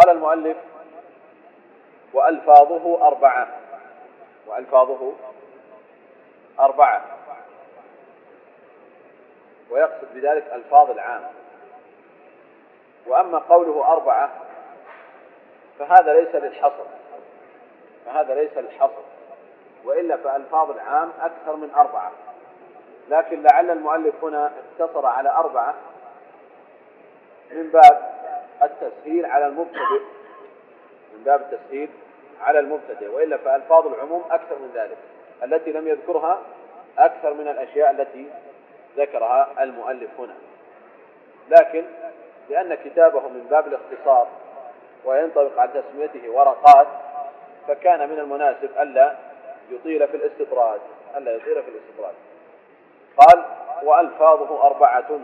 قال المؤلف وألفاظه أربعة. وألفاظه أربعة. ويقصد بذلك ألفاظ العام. وأما قوله أربعة فهذا ليس للحصر. فهذا ليس للحصر. وإلا فألفاظ العام أكثر من أربعة. لكن لعل المؤلف هنا اقتصر على أربعة من باب التسهيل على المبتدئ. من باب التسهيل على المبتدئ وإلا فألفاظ العموم أكثر من ذلك. التي لم يذكرها أكثر من الأشياء التي ذكرها المؤلف هنا. لكن لأن كتابه من باب الاختصار وينطبق على تسميته ورقات فكان من المناسب ألا يطيل في الاستطراد ألا يطيل في الاستطراد. قال وألفاظه أربعة.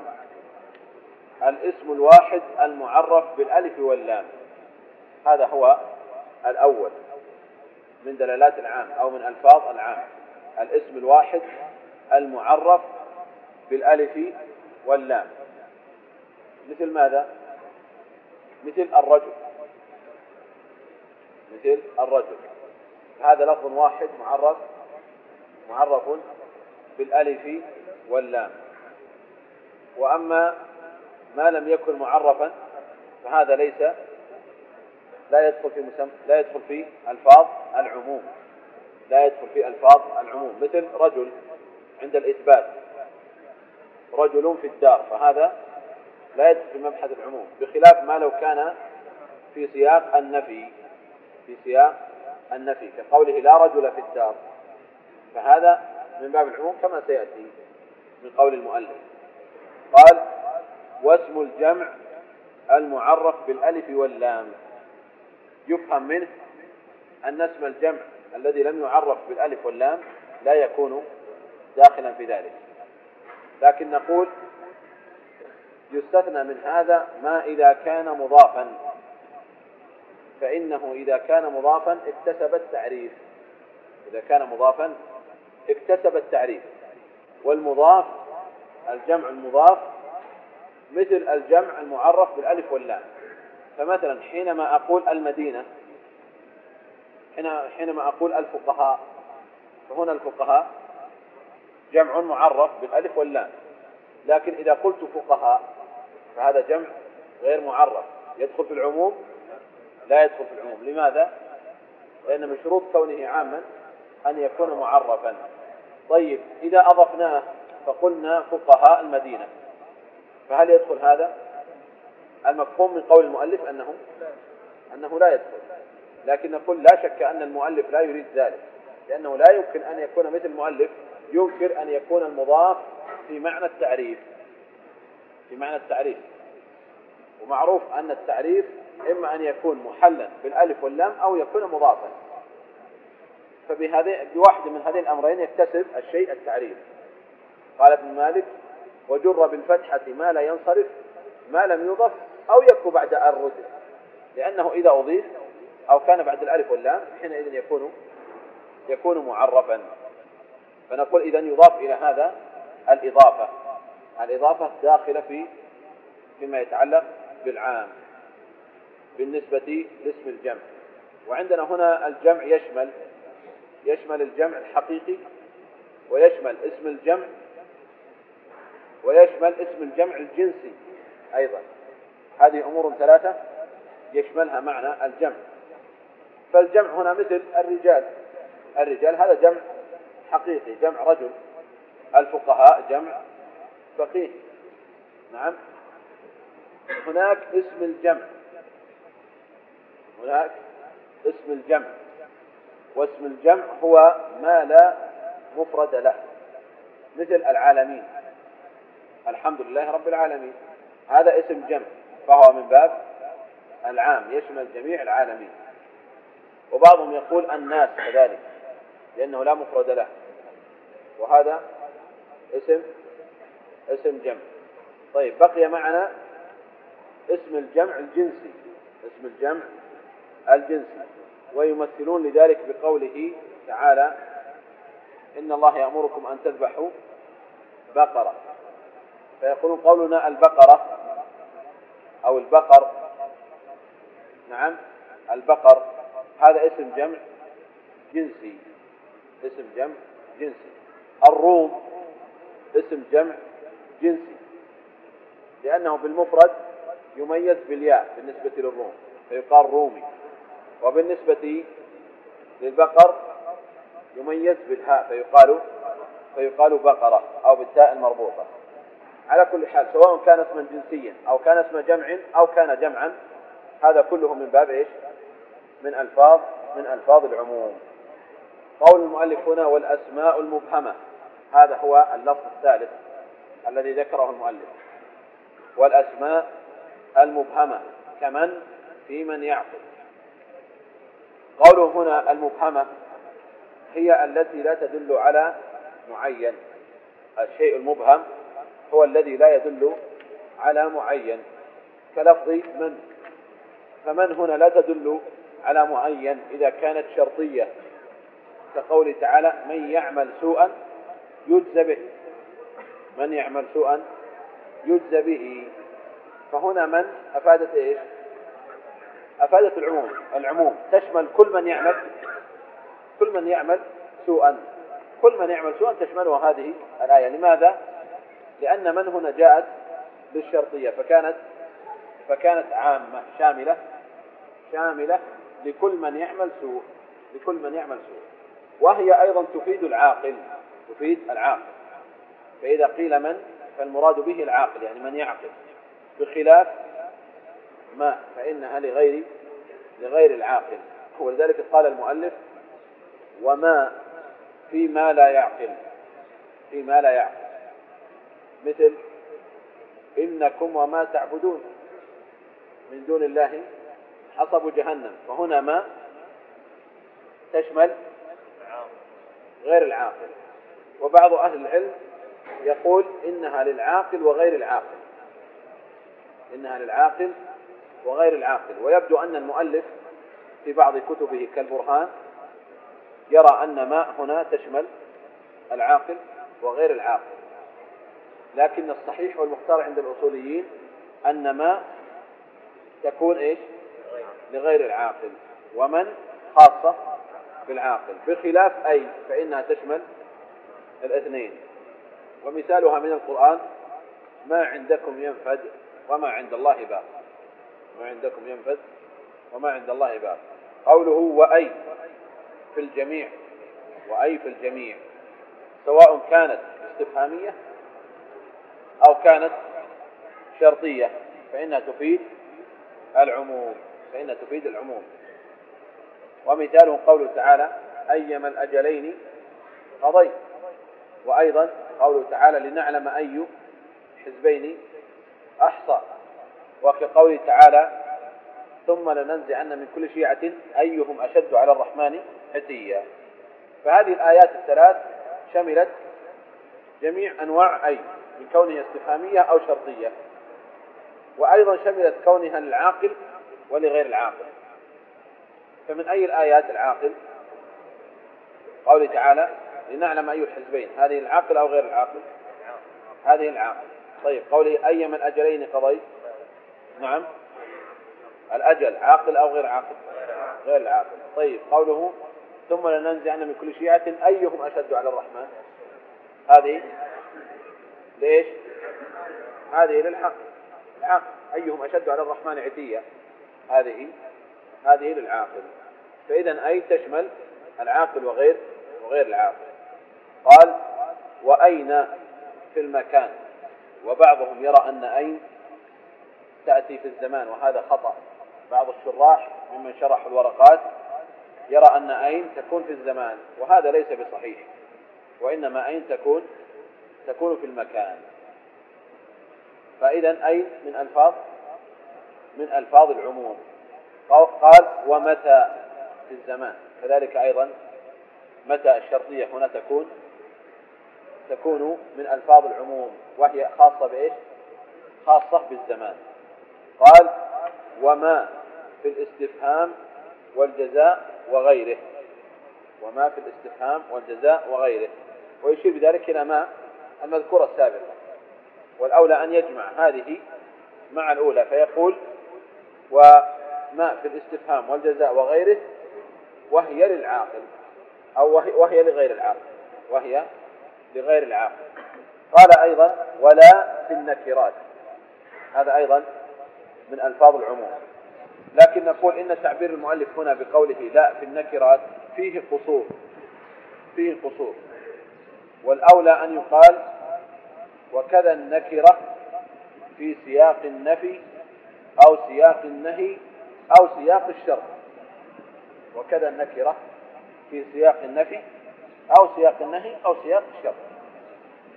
الاسم الواحد المعرف بالألف واللام. هذا هو الأول من دلالات العام أو من ألفاظ العام. الاسم الواحد المعرف بالألف واللام. مثل ماذا؟ مثل الرجل. مثل الرجل. هذا لفظ واحد معرف معرف بالألف واللام. وأما ما لم يكن معرفا فهذا ليس لا يدخل في مسم... لا يدخل في ألفاظ العموم. لا يدخل في ألفاظ العموم. مثل رجل عند الإثبات. رجل في الدار. فهذا لا يدخل في مبحث العموم. بخلاف ما لو كان في سياق النفي. في سياق النفي. كقوله لا رجل في الدار. فهذا من باب العموم كما سيأتي من قول المؤلف. قال واسم الجمع المعرف بالألف واللام. يفهم منه أن اسم الجمع الذي لم يعرف بالألف واللام لا يكون داخلا في ذلك. لكن نقول يستثنى من هذا ما إذا كان مضافا. فإنه إذا كان مضافا اكتسب التعريف. إذا كان مضافا اكتسب التعريف. والمضاف الجمع المضاف مثل الجمع المعرف بالألف واللام. فمثلا حينما أقول المدينة حينما أقول الفقهاء فهنا الفقهاء جمع معرف بالألف واللام. لكن إذا قلت فقهاء فهذا جمع غير معرف. يدخل في العموم؟ لا يدخل في العموم. لماذا؟ لأن من شروط كونه عاما أن يكون معرفا. طيب إذا أضفناه فقلنا فقهاء المدينة. فهل يدخل هذا؟ المفهوم من قول المؤلف أنه أنه لا يدخل؟ لكن نقول لا شك أن المؤلف لا يريد ذلك لأنه لا يمكن أن يكون مثل المؤلف ينكر أن يكون المضاف في معنى التعريف في معنى التعريف. ومعروف أن التعريف إما أن يكون محلا بالألف واللام أو يكون مضافا. فبهذه بواحد من هذين الأمرين يكتسب الشيء التعريف. قال ابن مالك وجر بالفتحة ما لا ينصرف ما لم يضف أو يكو بعد الرد لأنه إذا أضيف أو كان بعد الألف واللام حينئذ يكون يكون معرفا. فنقول إذا يضاف إلى هذا الإضافة. الإضافة داخلة في فيما يتعلق بالعام بالنسبة لاسم الجمع. وعندنا هنا الجمع يشمل يشمل الجمع الحقيقي ويشمل اسم الجمع ويشمل اسم الجمع الجنسي أيضا. هذه أمور ثلاثة يشملها معنى الجمع. فالجمع هنا مثل الرجال. الرجال هذا جمع حقيقي جمع رجل. الفقهاء جمع فقيه. نعم. هناك اسم الجمع. هناك اسم الجمع. واسم الجمع هو ما لا مفرد له مثل العالمين. الحمد لله رب العالمين. هذا اسم جمع فهو من باب العام يشمل جميع العالمين. وبعضهم يقول الناس كذلك لأنه لا مفرد له. وهذا اسم اسم جمع طيب بقي معنا اسم الجمع الجنسي اسم الجمع الجنسي. ويمثلون لذلك بقوله تعالى إن الله يأمركم أن تذبحوا بقرة. فيقولون قولنا البقرة أو البقر. نعم البقر. هذا اسم جمع جنسي. اسم جمع جنسي. الروم اسم جمع جنسي. لأنه بالمفرد يميز بالياء بالنسبة للروم فيقال رومي. وبالنسبة للبقر يميز بالهاء فيقال فيقال بقرة أو بالتاء المربوطة. على كل حال سواء كان اسما جنسيا أو كان اسم جمع أو كان جمعا هذا كله من باب إيش؟ من ألفاظ من ألفاظ العموم. قول المؤلف هنا والأسماء المبهمة هذا هو اللفظ الثالث الذي ذكره المؤلف. والأسماء المبهمة كمن؟ في من يعقل. قوله هنا المبهمة هي التي لا تدل على معين الشيء المبهم هو الذي لا يدل على معين كلفظ من؟ فمن هنا لا تدل على معين إذا كانت شرطية. كقوله تعالى من يعمل سوءا يجزى به. من يعمل سوءا يجزى به. فهنا من؟ أفادت إيش؟ أفادت العموم. العموم تشمل كل من يعمل كل من يعمل سوءا. كل من يعمل سوءا تشمله هذه الآية. لماذا؟ لأن من هنا جاءت للشرطية فكانت فكانت عامة شاملة شاملة لكل من يعمل سوء لكل من يعمل سوء. وهي أيضا تفيد العاقل تفيد العاقل. فإذا قيل من فالمراد به العاقل يعني من يعقل. بخلاف ما فإنها لغير لغير العاقل. ولذلك قال المؤلف وما فيما لا يعقل فيما لا يعقل. مثل إنكم وما تعبدون من دون الله حصب جهنم فهنا ما تشمل غير العاقل. وبعض أهل العلم يقول إنها للعاقل وغير العاقل. إنها للعاقل وغير العاقل. ويبدو أن المؤلف في بعض كتبه كالبرهان يرى أن ما هنا تشمل العاقل وغير العاقل. لكن الصحيح والمختار عند الأصوليين أن ما تكون إيش؟ لغير العاقل. ومن خاصة بالعاقل. بخلاف أي فإنها تشمل الاثنين. ومثالها من القرآن ما عندكم ينفد وما عند الله باق. ما عندكم ينفد وما عند الله باق. قوله وأي في الجميع وأي في الجميع. سواء كانت استفهامية أو كانت شرطية فإنها تفيد العموم فإنها تفيد العموم. ومثاله قوله تعالى أيما الأجلين قضيت. وأيضا قوله تعالى لنعلم أي حزبين أحصى. وكقوله تعالى ثم لننزعن من كل شيعة أيهم أشد على الرحمن حتيا فهذه الآيات الثلاث شملت جميع أنواع أي من كونها استفهامية أو شرطية. وأيضا شملت كونها للعاقل ولغير العاقل. فمن أي الآيات العاقل؟ قوله تعالى لنعلم أي الحزبين. هذه العاقل أو غير العاقل؟ هذه العاقل طيب قوله أي من الأجلين قضيت؟ نعم. الأجل عاقل أو غير عاقل؟ غير العاقل. طيب قوله ثم لننزعن من كل شيعة أيهم أشد على الرحمن؟ هذه ليش؟ هذه للحق. الحق. أيهم أشد على الرحمن عتية؟ هذه. هذه للعاقل. فإذا أي تشمل؟ العاقل وغير وغير العاقل. قال وأين في المكان؟ وبعضهم يرى أن أين تأتي في الزمان وهذا خطأ. بعض الشراح ممن شرح الورقات يرى أن أين تكون في الزمان وهذا ليس بصحيح. وإنما أين تكون؟ تكون في المكان. فإذا أين من ألفاظ؟ من ألفاظ العموم. قال ومتى في الزمان. كذلك أيضا متى الشرطية هنا تكون؟ تكون من ألفاظ العموم. وهي خاصة بإيش؟ خاصة بالزمان. قال وما في الاستفهام والجزاء وغيره. وما في الاستفهام والجزاء وغيره. ويشير بذلك إلى ما؟ المذكورة السابقة. والأولى أن يجمع هذه مع الأولى فيقول و الأسماء في الاستفهام والجزاء وغيره وهي للعاقل أو وهي, وهي لغير العاقل وهي لغير العاقل. قال أيضا ولا في النكرات. هذا أيضا من ألفاظ العموم. لكن نقول إن تعبير المؤلف هنا بقوله لا في النكرات فيه قصور فيه قصور. والأولى أن يقال وكذا النكرة في سياق النفي أو سياق النهي أو سياق الشر وكذا النكرة في سياق النفي أو سياق النهي أو سياق الشر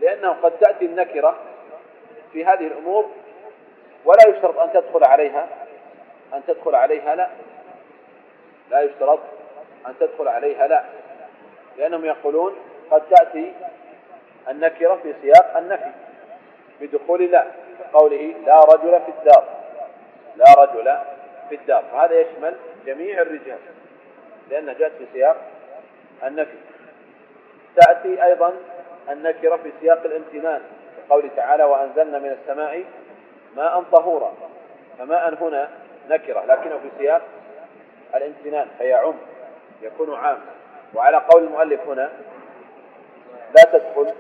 لأنه قد تأتي النكرة في هذه الأمور ولا يشترط أن تدخل عليها أن تدخل عليها لا. لا يشترط أن تدخل عليها لا. لأنهم يقولون قد تأتي النكرة في سياق النفي بدخول لا قوله لا رجل في الدار لا رجل في الدار. فهذا يشمل جميع الرجال لأنها جاءت في سياق النفي. تأتي أيضا النكرة في سياق الامتنان كقوله تعالى وأنزلنا من السماء ماء طهورا فماء هنا نكرة لكنه في سياق الامتنان فيعم يكون عام. وعلى قول المؤلف هنا لا تدخل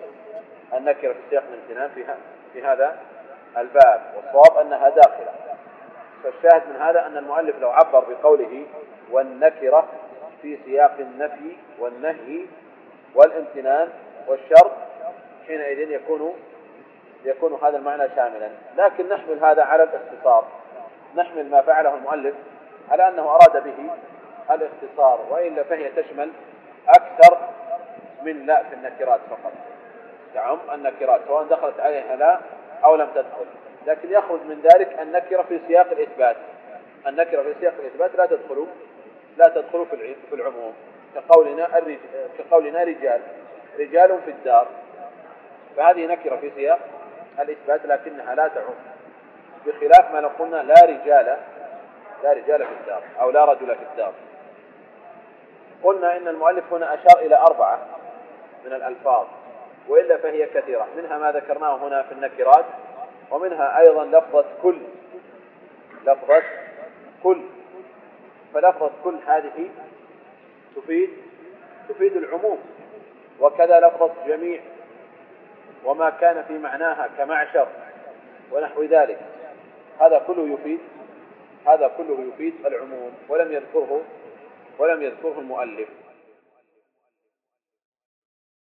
النكرة في سياق الامتنان في, في هذا الباب. والصواب أنها داخلة. فالشاهد من هذا أن المؤلف لو عبر بقوله والنكرة في سياق النفي والنهي والامتنان والشرط حينئذ يكون يكون هذا المعنى شاملا. لكن نحمل هذا على الاختصار. نحمل ما فعله المؤلف على أنه أراد به الاختصار وإلا فهي تشمل أكثر من لا في النكرات فقط. تعم النكرات سواء دخلت عليها لا أو لم تدخل. لكن يخرج من ذلك النكرة في سياق الإثبات. النكرة في سياق الإثبات لا تدخل لا تدخل في العموم. كقولنا كقولنا رجال. رجال في الدار. فهذه نكرة في سياق الإثبات لكنها لا تعم. بخلاف ما لو قلنا لا رجال لا رجال في الدار أو لا رجل في الدار. قلنا إن المؤلف هنا أشار إلى أربعة. من الألفاظ وإلا فهي كثيرة. منها ما ذكرناه هنا في النكرات ومنها أيضا لفظة كل. لفظة كل. فلفظة كل هذه تفيد تفيد العموم. وكذا لفظة جميع وما كان في معناها كمعشر ونحو ذلك. هذا كله يفيد هذا كله يفيد العموم ولم يذكره ولم يذكره المؤلف.